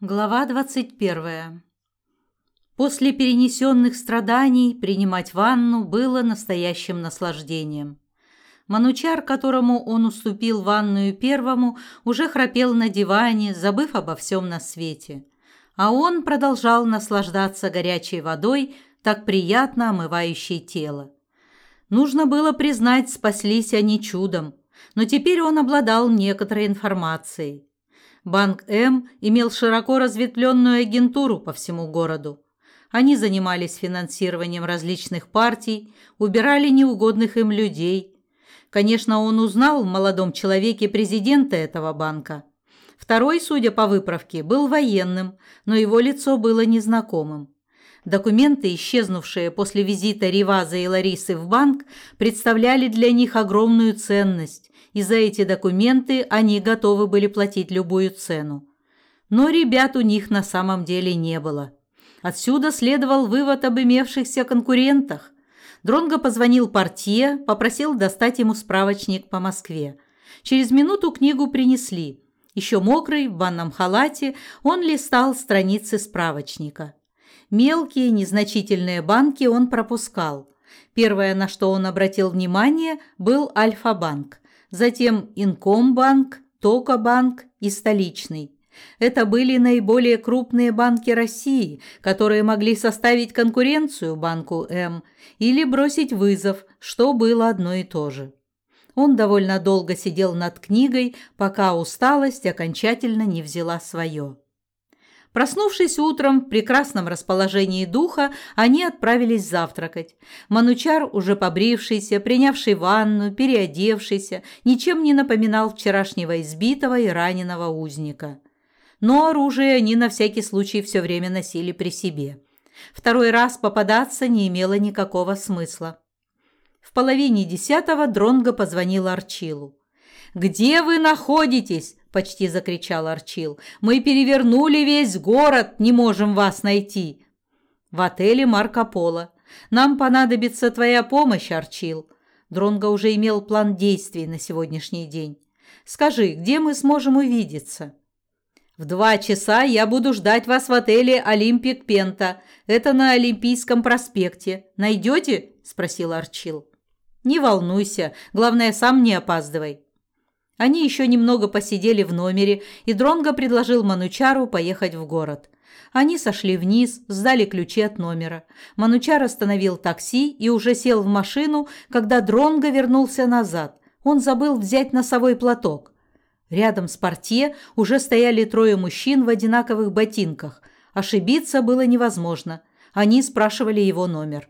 Глава 21. После перенесенных страданий принимать ванну было настоящим наслаждением. Манучар, которому он уступил ванную первому, уже храпел на диване, забыв обо всем на свете. А он продолжал наслаждаться горячей водой, так приятно омывающей тело. Нужно было признать, спаслись они чудом, но теперь он обладал некоторой информацией. Банк М имел широко разветвленную агентуру по всему городу. Они занимались финансированием различных партий, убирали неугодных им людей. Конечно, он узнал в молодом человеке президента этого банка. Второй, судя по выправке, был военным, но его лицо было незнакомым. Документы, исчезнувшие после визита Риваза и Ларисы в банк, представляли для них огромную ценность и за эти документы они готовы были платить любую цену. Но ребят у них на самом деле не было. Отсюда следовал вывод об имевшихся конкурентах. Дронго позвонил портье, попросил достать ему справочник по Москве. Через минуту книгу принесли. Еще мокрый, в банном халате, он листал страницы справочника. Мелкие, незначительные банки он пропускал. Первое, на что он обратил внимание, был Альфа-банк затем Инкомбанк, Токобанк и Столичный. Это были наиболее крупные банки России, которые могли составить конкуренцию банку М или бросить вызов, что было одно и то же. Он довольно долго сидел над книгой, пока усталость окончательно не взяла свое. Проснувшись утром в прекрасном расположении духа, они отправились завтракать. Манучар, уже побрившийся, принявший ванну, переодевшийся, ничем не напоминал вчерашнего избитого и раненого узника. Но оружие они на всякий случай все время носили при себе. Второй раз попадаться не имело никакого смысла. В половине десятого Дронго позвонил Арчилу. «Где вы находитесь?» – почти закричал Арчил. «Мы перевернули весь город, не можем вас найти!» «В отеле Марко Поло. Нам понадобится твоя помощь, Арчил». Дронго уже имел план действий на сегодняшний день. «Скажи, где мы сможем увидеться?» «В два часа я буду ждать вас в отеле «Олимпик Пента». Это на Олимпийском проспекте. Найдете?» – спросил Арчил. «Не волнуйся. Главное, сам не опаздывай». Они еще немного посидели в номере, и Дронго предложил Манучару поехать в город. Они сошли вниз, сдали ключи от номера. Манучар остановил такси и уже сел в машину, когда Дронго вернулся назад. Он забыл взять носовой платок. Рядом с портье уже стояли трое мужчин в одинаковых ботинках. Ошибиться было невозможно. Они спрашивали его номер.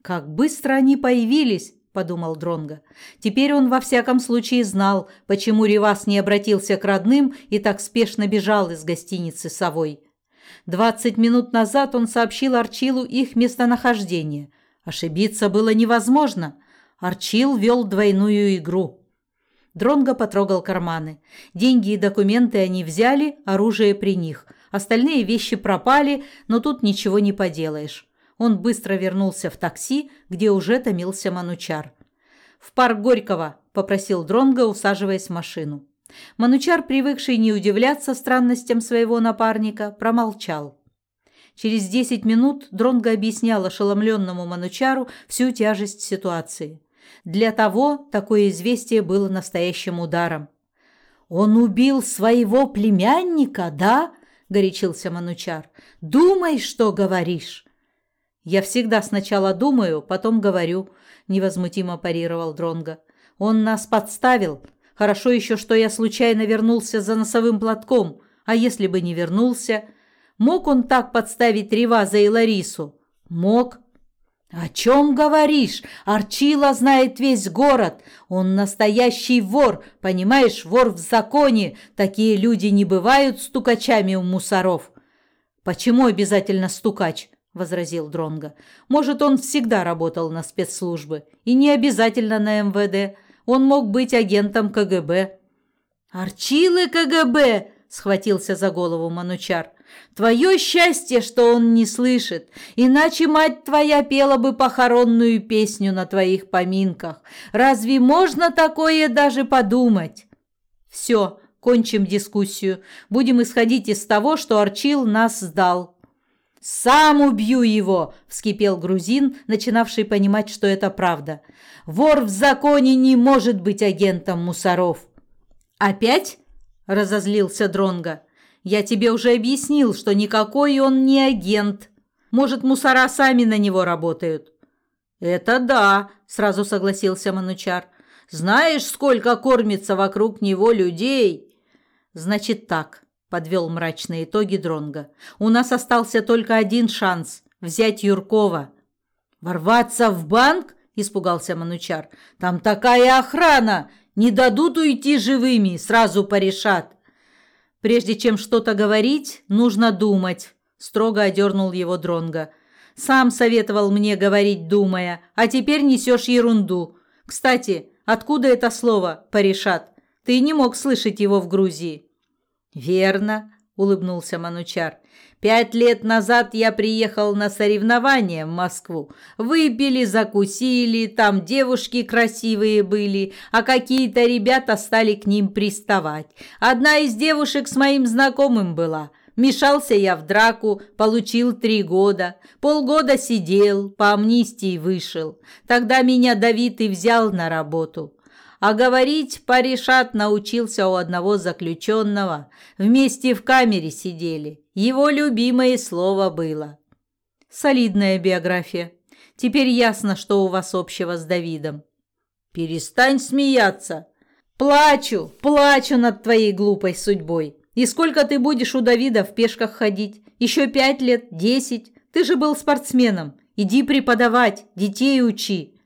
Как быстро они появились, подумал Дронга. Теперь он во всяком случае знал, почему Ривас не обратился к родным и так спешно бежал из гостиницы Совой. Двадцать минут назад он сообщил Арчилу их местонахождение. Ошибиться было невозможно. Арчил вел двойную игру. Дронго потрогал карманы. Деньги и документы они взяли, оружие при них. Остальные вещи пропали, но тут ничего не поделаешь. Он быстро вернулся в такси, где уже томился Манучар. «В парк Горького», – попросил Дронго, усаживаясь в машину. Манучар, привыкший не удивляться странностям своего напарника, промолчал. Через десять минут Дронго объяснял ошеломленному Манучару всю тяжесть ситуации. Для того такое известие было настоящим ударом. «Он убил своего племянника, да?» – горячился Манучар. «Думай, что говоришь. «Я всегда сначала думаю, потом говорю», – невозмутимо парировал Дронга. «Он нас подставил. Хорошо еще, что я случайно вернулся за носовым платком. А если бы не вернулся? Мог он так подставить Реваза и Ларису? Мог». «О чем говоришь? Арчила знает весь город. Он настоящий вор, понимаешь, вор в законе. Такие люди не бывают стукачами у мусоров». «Почему обязательно стукач?» Возразил Дронга. Может, он всегда работал на спецслужбы и не обязательно на МВД. Он мог быть агентом КГБ. Арчилы КГБ, схватился за голову Манучар. Твое счастье, что он не слышит, иначе мать твоя пела бы похоронную песню на твоих поминках. Разве можно такое даже подумать? Все, кончим дискуссию. Будем исходить из того, что Арчил нас сдал». «Сам убью его!» – вскипел грузин, начинавший понимать, что это правда. «Вор в законе не может быть агентом мусоров!» «Опять?» – разозлился Дронга. «Я тебе уже объяснил, что никакой он не агент. Может, мусора сами на него работают?» «Это да», – сразу согласился Манучар. «Знаешь, сколько кормится вокруг него людей?» «Значит так», – подвел мрачные итоги Дронга. «У нас остался только один шанс – взять Юркова». «Ворваться в банк?» – испугался Манучар. «Там такая охрана! Не дадут уйти живыми, сразу порешат». «Прежде чем что-то говорить, нужно думать», – строго одернул его Дронга. «Сам советовал мне говорить, думая, а теперь несешь ерунду. Кстати, откуда это слово «порешат»? Ты не мог слышать его в Грузии». «Верно», – улыбнулся Манучар. «Пять лет назад я приехал на соревнования в Москву. Выпили, закусили, там девушки красивые были, а какие-то ребята стали к ним приставать. Одна из девушек с моим знакомым была». Мешался я в драку, получил три года. Полгода сидел, по амнистии вышел. Тогда меня Давид и взял на работу. А говорить Паришат научился у одного заключенного. Вместе в камере сидели. Его любимое слово было. Солидная биография. Теперь ясно, что у вас общего с Давидом. Перестань смеяться. Плачу, плачу над твоей глупой судьбой. И сколько ты будешь у Давида в пешках ходить? Еще пять лет, десять? Ты же был спортсменом. Иди преподавать, детей учи.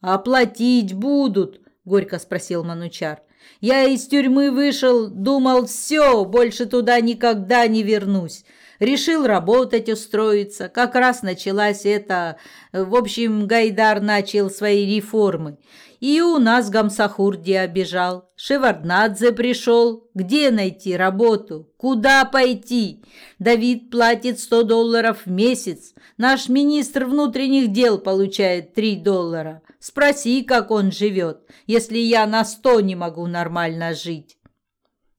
Оплатить будут, горько спросил Манучар. Я из тюрьмы вышел, думал, все, больше туда никогда не вернусь. Решил работать, устроиться. Как раз началась эта... В общем, Гайдар начал свои реформы. И у нас Гамсахурди обижал. Шеварднадзе пришел. Где найти работу? Куда пойти? Давид платит 100 долларов в месяц. Наш министр внутренних дел получает 3 доллара. Спроси, как он живет, если я на 100 не могу нормально жить.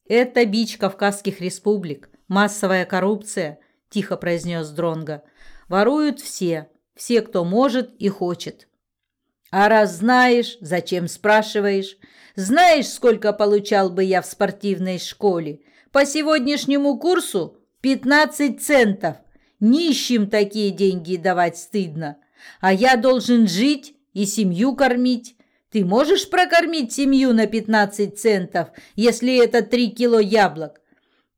Это бич Кавказских республик, массовая коррупция, тихо произнес Дронга. Воруют все, все, кто может и хочет. А раз знаешь, зачем спрашиваешь? Знаешь, сколько получал бы я в спортивной школе? По сегодняшнему курсу 15 центов. Нищим такие деньги давать стыдно. А я должен жить и семью кормить. Ты можешь прокормить семью на 15 центов, если это 3 кило яблок?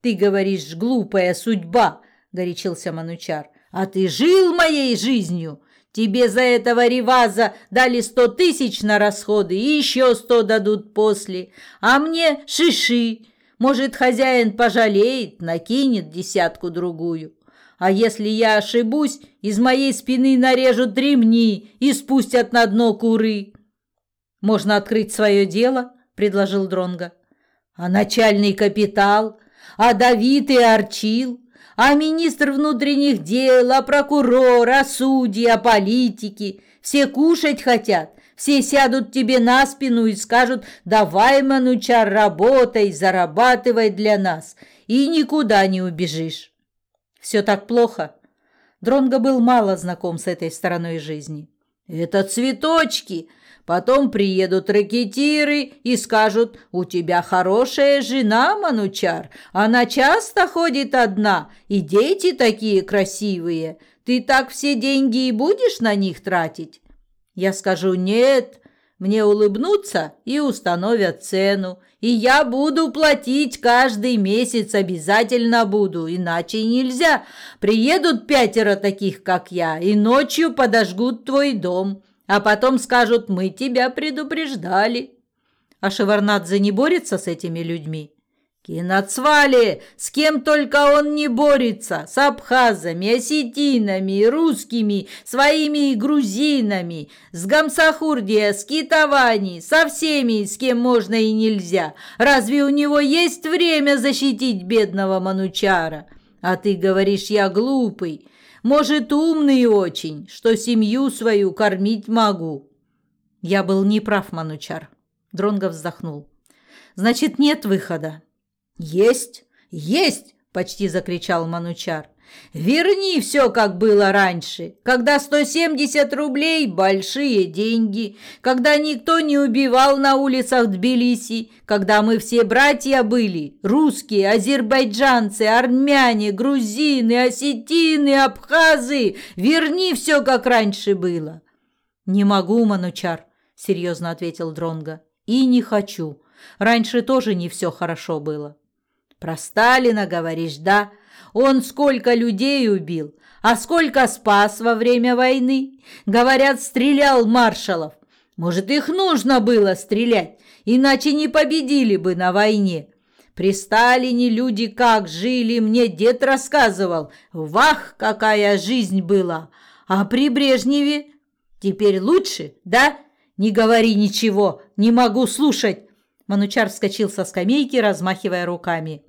Ты говоришь, глупая судьба, горячился Манучар. А ты жил моей жизнью. Тебе за этого реваза дали сто тысяч на расходы и еще сто дадут после. А мне шиши. Может, хозяин пожалеет, накинет десятку-другую. А если я ошибусь, из моей спины нарежут ремни и спустят на дно куры. Можно открыть свое дело, предложил Дронга. А начальный капитал, а Давид и Арчил, а министр внутренних дел, а прокурор, а судьи, а политики. Все кушать хотят, все сядут тебе на спину и скажут «давай, Манучар, работай, зарабатывай для нас, и никуда не убежишь». Все так плохо. Дронго был мало знаком с этой стороной жизни. «Это цветочки!» Потом приедут ракетиры и скажут, у тебя хорошая жена, Манучар, она часто ходит одна, и дети такие красивые. Ты так все деньги и будешь на них тратить? Я скажу, нет, мне улыбнутся и установят цену, и я буду платить каждый месяц, обязательно буду, иначе нельзя. Приедут пятеро таких, как я, и ночью подожгут твой дом» а потом скажут «мы тебя предупреждали». А Шеварнадзе не борется с этими людьми? Кинацвали, с кем только он не борется, с абхазами, осетинами, русскими, своими грузинами, с Гамсахурдия, с Китавани, со всеми, с кем можно и нельзя. Разве у него есть время защитить бедного Манучара? А ты говоришь, я глупый. Может, умный очень, что семью свою кормить могу. Я был неправ, Манучар. Дронго вздохнул. Значит, нет выхода. Есть, есть, почти закричал Манучар. Верни все, как было раньше, когда 170 рублей – большие деньги, когда никто не убивал на улицах Тбилиси, когда мы все братья были – русские, азербайджанцы, армяне, грузины, осетины, абхазы. Верни все, как раньше было. «Не могу, Манучар», – серьезно ответил Дронга. «И не хочу. Раньше тоже не все хорошо было». «Про Сталина говоришь, да?» Он сколько людей убил, а сколько спас во время войны. Говорят, стрелял маршалов. Может, их нужно было стрелять, иначе не победили бы на войне. При Сталине люди как жили, мне дед рассказывал. Вах, какая жизнь была! А при Брежневе теперь лучше, да? Не говори ничего, не могу слушать. Манучар вскочил со скамейки, размахивая руками.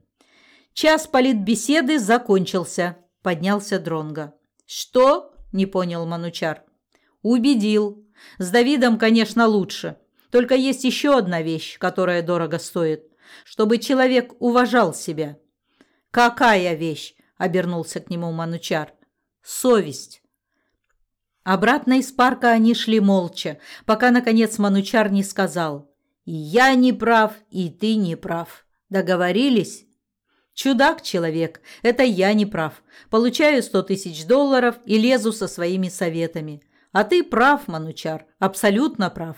Час политбеседы закончился, поднялся Дронга. Что? не понял Манучар. Убедил. С Давидом, конечно, лучше. Только есть еще одна вещь, которая дорого стоит, чтобы человек уважал себя. Какая вещь? обернулся к нему Манучар. Совесть. Обратно из парка они шли молча, пока наконец Манучар не сказал: "И я не прав, и ты не прав. Договорились?" Чудак человек, это я не прав. Получаю сто тысяч долларов и лезу со своими советами. А ты прав, Манучар, абсолютно прав.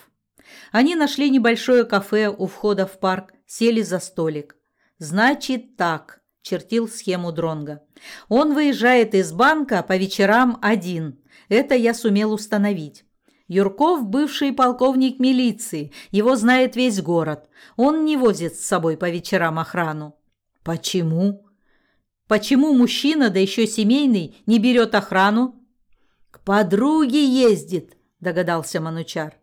Они нашли небольшое кафе у входа в парк, сели за столик. Значит так, чертил схему Дронга. Он выезжает из банка по вечерам один. Это я сумел установить. Юрков бывший полковник милиции, его знает весь город. Он не возит с собой по вечерам охрану. Почему? Почему мужчина, да еще семейный, не берет охрану? К подруге ездит, догадался Манучар.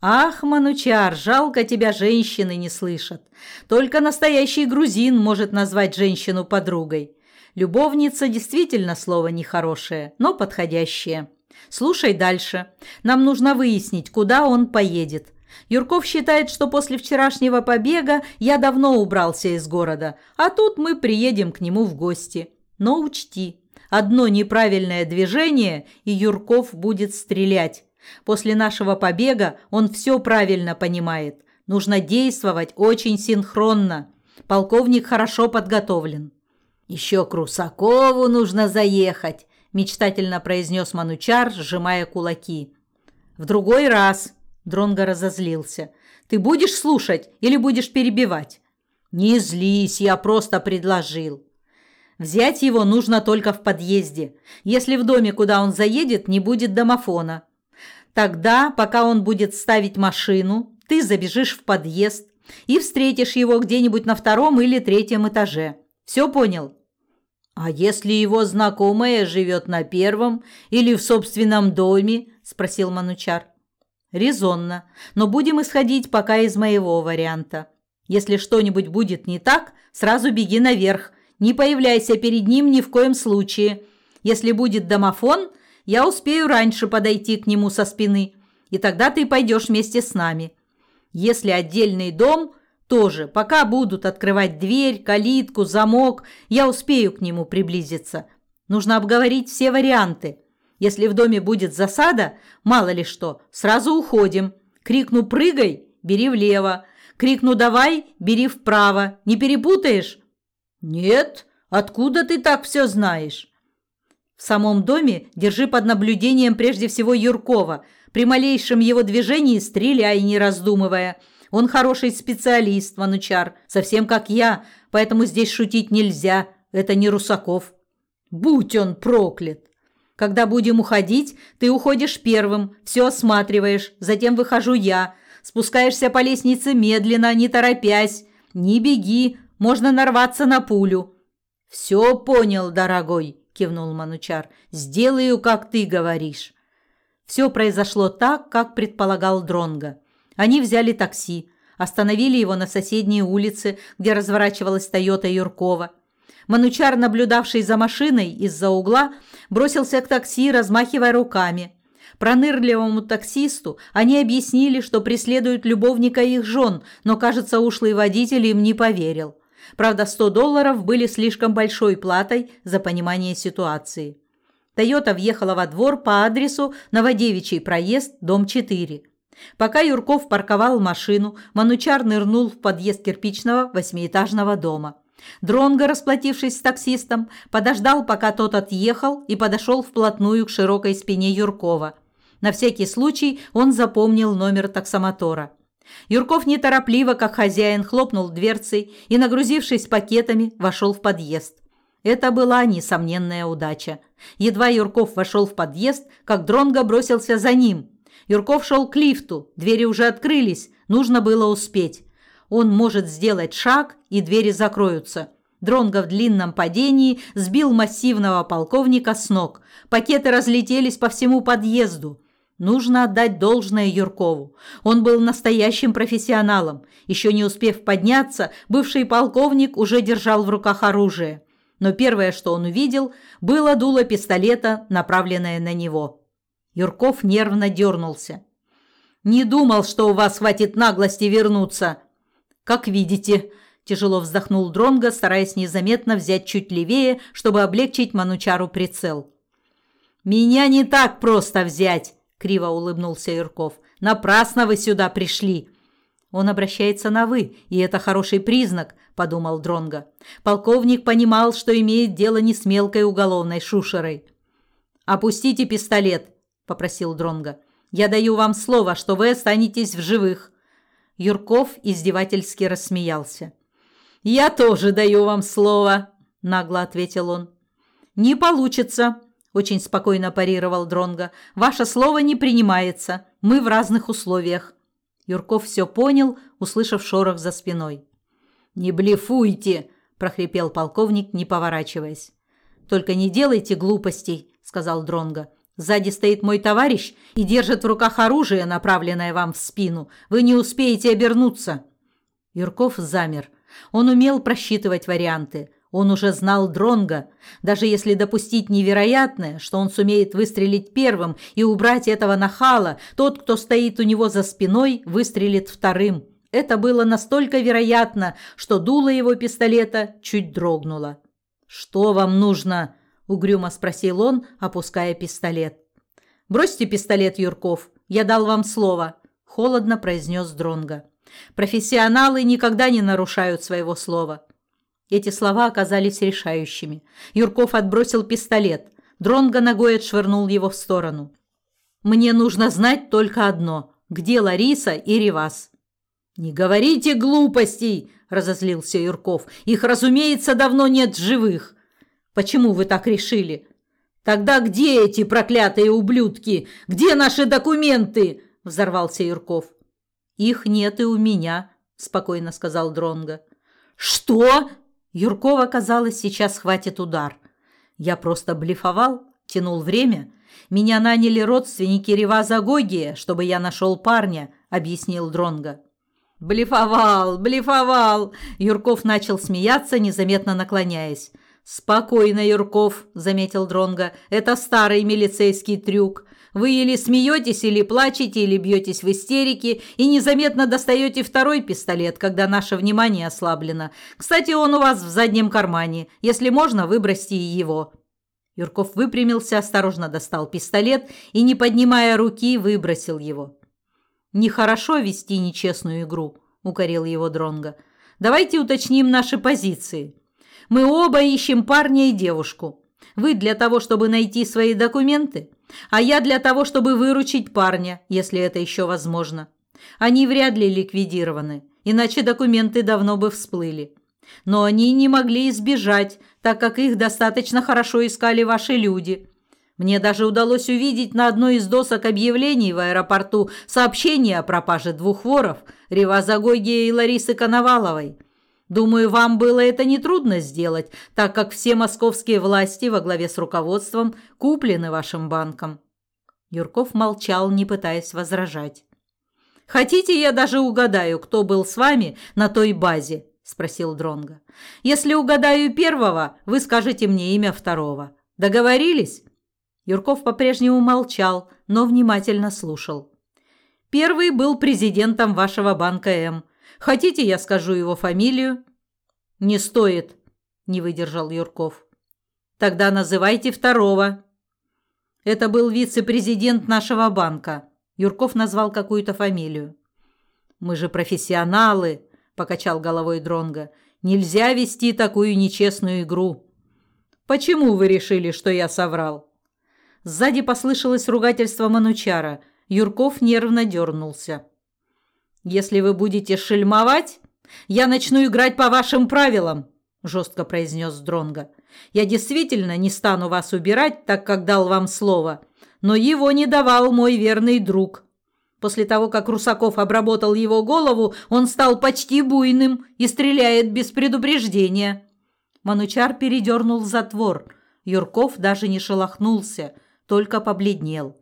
Ах, Манучар, жалко тебя женщины не слышат. Только настоящий грузин может назвать женщину подругой. Любовница действительно слово нехорошее, но подходящее. Слушай дальше. Нам нужно выяснить, куда он поедет. Юрков считает, что после вчерашнего побега я давно убрался из города, а тут мы приедем к нему в гости. Но учти, одно неправильное движение, и Юрков будет стрелять. После нашего побега он все правильно понимает. Нужно действовать очень синхронно. Полковник хорошо подготовлен. Еще к Русакову нужно заехать, мечтательно произнес Манучар, сжимая кулаки. В другой раз, Дронго разозлился. «Ты будешь слушать или будешь перебивать?» «Не злись, я просто предложил». «Взять его нужно только в подъезде. Если в доме, куда он заедет, не будет домофона. Тогда, пока он будет ставить машину, ты забежишь в подъезд и встретишь его где-нибудь на втором или третьем этаже. Все понял?» «А если его знакомая живет на первом или в собственном доме?» – спросил Манучар. Резонно, но будем исходить пока из моего варианта. Если что-нибудь будет не так, сразу беги наверх. Не появляйся перед ним ни в коем случае. Если будет домофон, я успею раньше подойти к нему со спины, и тогда ты пойдешь вместе с нами. Если отдельный дом, тоже, пока будут открывать дверь, калитку, замок, я успею к нему приблизиться. Нужно обговорить все варианты. Если в доме будет засада, мало ли что, сразу уходим. Крикну «прыгай», бери влево. Крикну «давай», бери вправо. Не перепутаешь? Нет, откуда ты так все знаешь? В самом доме держи под наблюдением прежде всего Юркова. При малейшем его движении стреляй, не раздумывая. Он хороший специалист, Манучар, совсем как я, поэтому здесь шутить нельзя. Это не Русаков. Будь он проклят! Когда будем уходить, ты уходишь первым, все осматриваешь, затем выхожу я. Спускаешься по лестнице медленно, не торопясь. Не беги, можно нарваться на пулю. Все понял, дорогой, кивнул Манучар. Сделаю, как ты говоришь. Все произошло так, как предполагал Дронга. Они взяли такси, остановили его на соседней улице, где разворачивалась Тойота Юркова. Манучар, наблюдавший за машиной из-за угла, бросился к такси, размахивая руками. Пронырливому таксисту они объяснили, что преследуют любовника их жен, но, кажется, ушлый водитель им не поверил. Правда, 100 долларов были слишком большой платой за понимание ситуации. Тойота въехала во двор по адресу Новодевичий проезд, дом 4. Пока Юрков парковал машину, Манучар нырнул в подъезд кирпичного восьмиэтажного дома. Дронго, расплатившись с таксистом, подождал, пока тот отъехал и подошел вплотную к широкой спине Юркова. На всякий случай он запомнил номер таксомотора. Юрков неторопливо, как хозяин, хлопнул дверцей и, нагрузившись пакетами, вошел в подъезд. Это была несомненная удача. Едва Юрков вошел в подъезд, как Дронго бросился за ним. Юрков шел к лифту, двери уже открылись, нужно было успеть. Он может сделать шаг, и двери закроются. Дронго в длинном падении сбил массивного полковника с ног. Пакеты разлетелись по всему подъезду. Нужно отдать должное Юркову. Он был настоящим профессионалом. Еще не успев подняться, бывший полковник уже держал в руках оружие. Но первое, что он увидел, было дуло пистолета, направленное на него. Юрков нервно дернулся. «Не думал, что у вас хватит наглости вернуться», как видите, тяжело вздохнул Дронго, стараясь незаметно взять чуть левее, чтобы облегчить Манучару прицел. Меня не так просто взять, криво улыбнулся Юрков. Напрасно вы сюда пришли. Он обращается на вы, и это хороший признак, подумал Дронго. Полковник понимал, что имеет дело не с мелкой уголовной шушерой. Опустите пистолет, попросил Дронго. Я даю вам слово, что вы останетесь в живых. Юрков издевательски рассмеялся. «Я тоже даю вам слово», – нагло ответил он. «Не получится», – очень спокойно парировал Дронга. «Ваше слово не принимается. Мы в разных условиях». Юрков все понял, услышав шорох за спиной. «Не блефуйте!» – прохрипел полковник, не поворачиваясь. «Только не делайте глупостей», – сказал Дронга. Сзади стоит мой товарищ и держит в руках оружие, направленное вам в спину. Вы не успеете обернуться. Юрков замер. Он умел просчитывать варианты. Он уже знал Дронга. Даже если допустить невероятное, что он сумеет выстрелить первым и убрать этого нахала, тот, кто стоит у него за спиной, выстрелит вторым. Это было настолько вероятно, что дуло его пистолета чуть дрогнуло. «Что вам нужно?» Угрюмо спросил он, опуская пистолет. Бросьте пистолет, Юрков. Я дал вам слово, холодно произнес Дронга. Профессионалы никогда не нарушают своего слова. Эти слова оказались решающими. Юрков отбросил пистолет. Дронга ногой отшвырнул его в сторону. Мне нужно знать только одно: где Лариса и Ривас. Не говорите глупостей, разозлился Юрков. Их, разумеется, давно нет живых. Почему вы так решили? Тогда где эти проклятые ублюдки? Где наши документы? взорвался Юрков. Их нет и у меня, спокойно сказал Дронга. Что? Юркова казалось, сейчас хватит удар. Я просто блефовал, тянул время. Меня наняли родственники Реваза Гогия, чтобы я нашел парня, объяснил Дронга. Блефовал, блефовал. Юрков начал смеяться, незаметно наклоняясь. Спокойно, Юрков, заметил Дронга. Это старый милицейский трюк. Вы или смеетесь, или плачете, или бьетесь в истерике и незаметно достаете второй пистолет, когда наше внимание ослаблено. Кстати, он у вас в заднем кармане. Если можно, выбросьте его. Юрков выпрямился, осторожно достал пистолет и, не поднимая руки, выбросил его. Нехорошо вести нечестную игру, укорил его Дронга. Давайте уточним наши позиции. Мы оба ищем парня и девушку. Вы для того, чтобы найти свои документы, а я для того, чтобы выручить парня, если это еще возможно. Они вряд ли ликвидированы, иначе документы давно бы всплыли. Но они не могли избежать, так как их достаточно хорошо искали ваши люди. Мне даже удалось увидеть на одной из досок объявлений в аэропорту сообщение о пропаже двух воров – Реваза и Ларисы Коноваловой. Думаю, вам было это нетрудно сделать, так как все московские власти во главе с руководством куплены вашим банком. Юрков молчал, не пытаясь возражать. Хотите, я даже угадаю, кто был с вами на той базе, спросил Дронга. Если угадаю первого, вы скажете мне имя второго. Договорились? Юрков по-прежнему молчал, но внимательно слушал. Первый был президентом вашего банка М. Хотите, я скажу его фамилию? Не стоит, не выдержал Юрков. Тогда называйте второго. Это был вице-президент нашего банка. Юрков назвал какую-то фамилию. Мы же профессионалы, покачал головой Дронга. Нельзя вести такую нечестную игру. Почему вы решили, что я соврал? Сзади послышалось ругательство Манучара. Юрков нервно дернулся. Если вы будете шельмовать, я начну играть по вашим правилам, жестко произнес Дронга. Я действительно не стану вас убирать, так как дал вам слово, но его не давал мой верный друг. После того, как Русаков обработал его голову, он стал почти буйным и стреляет без предупреждения. Манучар передернул затвор. Юрков даже не шелохнулся, только побледнел.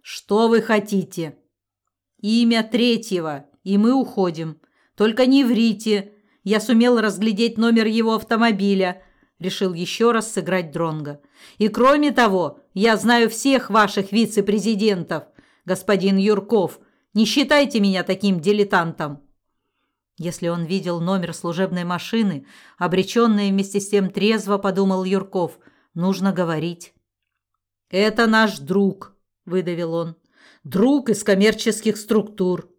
«Что вы хотите?» «Имя третьего, и мы уходим. Только не врите. Я сумел разглядеть номер его автомобиля решил еще раз сыграть Дронга. И кроме того, я знаю всех ваших вице-президентов, господин Юрков. Не считайте меня таким дилетантом. Если он видел номер служебной машины, обреченный вместе с тем трезво подумал Юрков, нужно говорить. Это наш друг, выдавил он. Друг из коммерческих структур.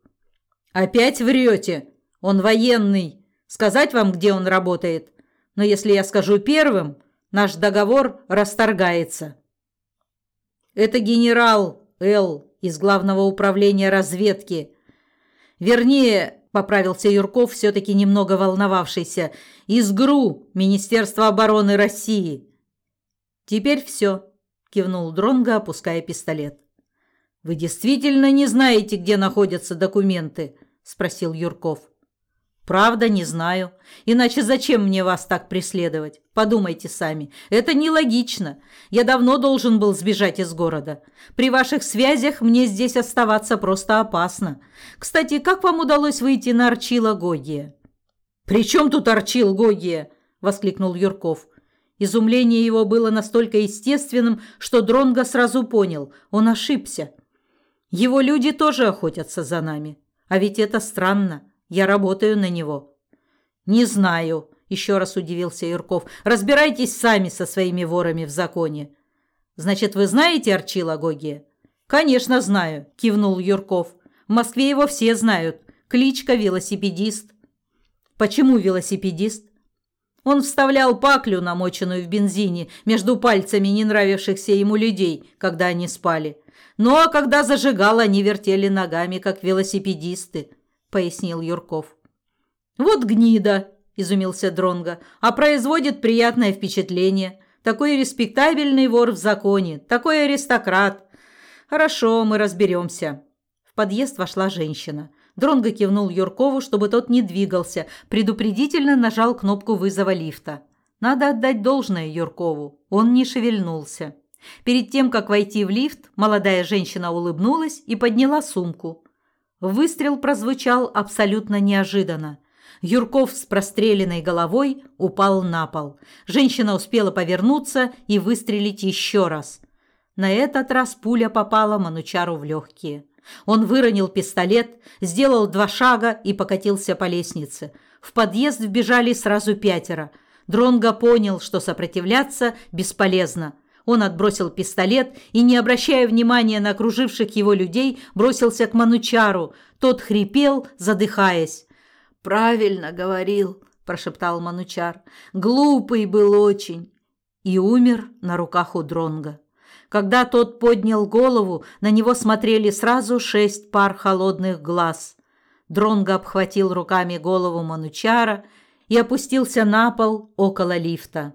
Опять врете. Он военный. Сказать вам, где он работает? но если я скажу первым, наш договор расторгается. Это генерал Л из Главного управления разведки. Вернее, поправился Юрков, все-таки немного волновавшийся, из ГРУ, Министерства обороны России. Теперь все, кивнул Дронго, опуская пистолет. Вы действительно не знаете, где находятся документы? Спросил Юрков. Правда, не знаю. Иначе зачем мне вас так преследовать? Подумайте сами. Это нелогично. Я давно должен был сбежать из города. При ваших связях мне здесь оставаться просто опасно. Кстати, как вам удалось выйти на Арчила Гогия? «При чем тут Арчил Гогия?» – воскликнул Юрков. Изумление его было настолько естественным, что Дронго сразу понял – он ошибся. Его люди тоже охотятся за нами. А ведь это странно. Я работаю на него. Не знаю, еще раз удивился Юрков. Разбирайтесь сами со своими ворами в законе. Значит, вы знаете Арчила Гогия? Конечно, знаю, кивнул Юрков. В Москве его все знают. Кличка велосипедист. Почему велосипедист? Он вставлял паклю, намоченную в бензине, между пальцами не нравившихся ему людей, когда они спали. Ну а когда зажигал, они вертели ногами, как велосипедисты. – пояснил Юрков. «Вот гнида!» – изумился Дронга, «а производит приятное впечатление. Такой респектабельный вор в законе, такой аристократ. Хорошо, мы разберемся». В подъезд вошла женщина. Дронго кивнул Юркову, чтобы тот не двигался, предупредительно нажал кнопку вызова лифта. Надо отдать должное Юркову. Он не шевельнулся. Перед тем, как войти в лифт, молодая женщина улыбнулась и подняла сумку. Выстрел прозвучал абсолютно неожиданно. Юрков с простреленной головой упал на пол. Женщина успела повернуться и выстрелить еще раз. На этот раз пуля попала Манучару в легкие. Он выронил пистолет, сделал два шага и покатился по лестнице. В подъезд вбежали сразу пятеро. Дронго понял, что сопротивляться бесполезно – он отбросил пистолет и, не обращая внимания на окруживших его людей, бросился к Манучару. Тот хрипел, задыхаясь. «Правильно говорил», – прошептал Манучар. «Глупый был очень». И умер на руках у Дронга. Когда тот поднял голову, на него смотрели сразу шесть пар холодных глаз. Дронго обхватил руками голову Манучара и опустился на пол около лифта.